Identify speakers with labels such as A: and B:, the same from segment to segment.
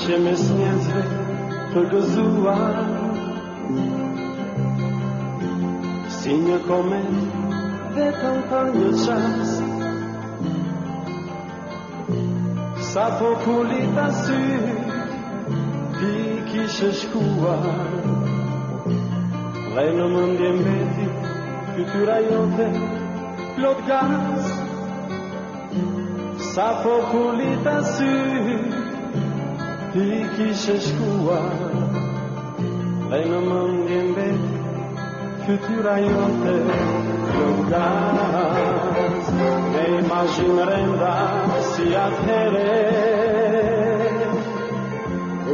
A: që mes njëzve përgëzuar Si një komet vetëm pa një qas Sa po kulit asy Ti kishë shkuar Dhe në mëndje mbeti Kytyra jote Plot gaz Sa po kulit asy ti kishe shkuar Dhe në mëndjen vetë Fytyra jote Lëndas E imagjin renda Si atëhere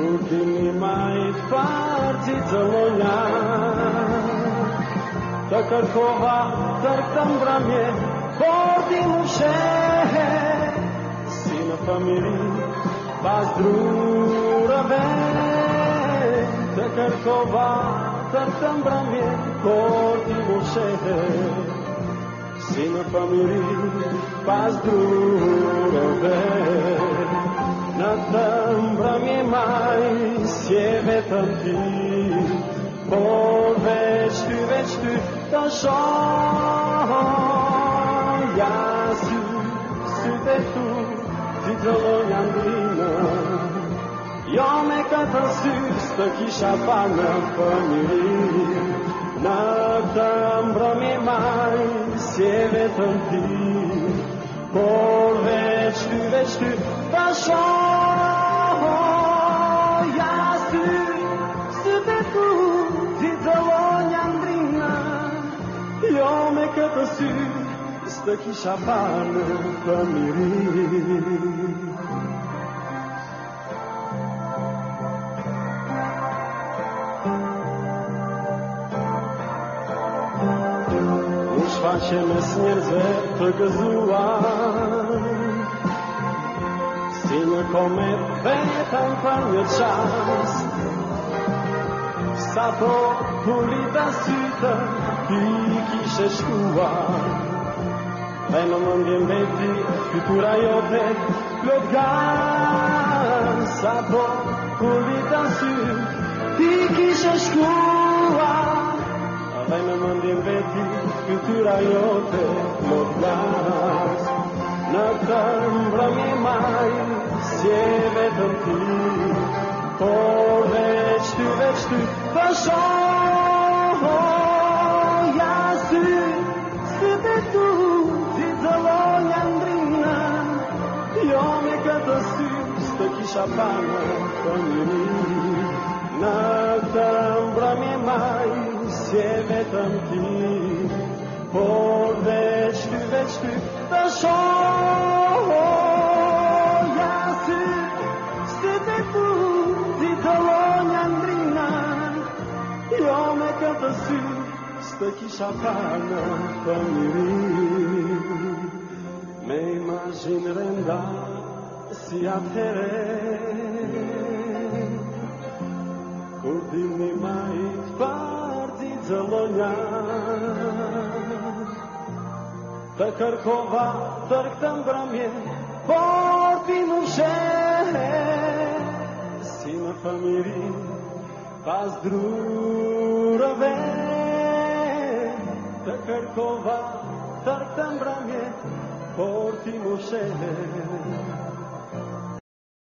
A: U kini majtë Parti të lëna Të kërkova Tërë të mbramje Por ti më shë Si në familinë ባዝሩረቤ ተከርቶባ ተርተምብራሜ ኮርቲሙሼሄ ሲንፈሚሪ ባዝሩረቤ ነተምብራሜ ማይ ሲቤተንቲ ፖርቬችቱ ቬችቱ ተሻ ata të sys të kisha pa në përmiri Në të mbrëmi maj, se vetëm ti Por veç ty, veç ty, të shoho Ja sy, sy të tu, ti të lojnë janë Jo me këtë sy, së të kisha pa në përmiri që mes njerëzve të gëzua Si në komet dhe në të për një qas Sa po puri dhe sytë Ti kishe shkua Dhe në më mëndjen veti Ti kura jo dhe Plot ga Sa po puri dhe sytë Ti kishe shkua Υπότιτλοι AUTHORWAVE na tam brami mai por peki sapana famiri me imagin renda si athere kur me mait parti zalonja të kërkova tër këtë mbramje por ti nuk shë si në famirin pas drurëve Te Kerkova, Tartan Bramie, Portimusee.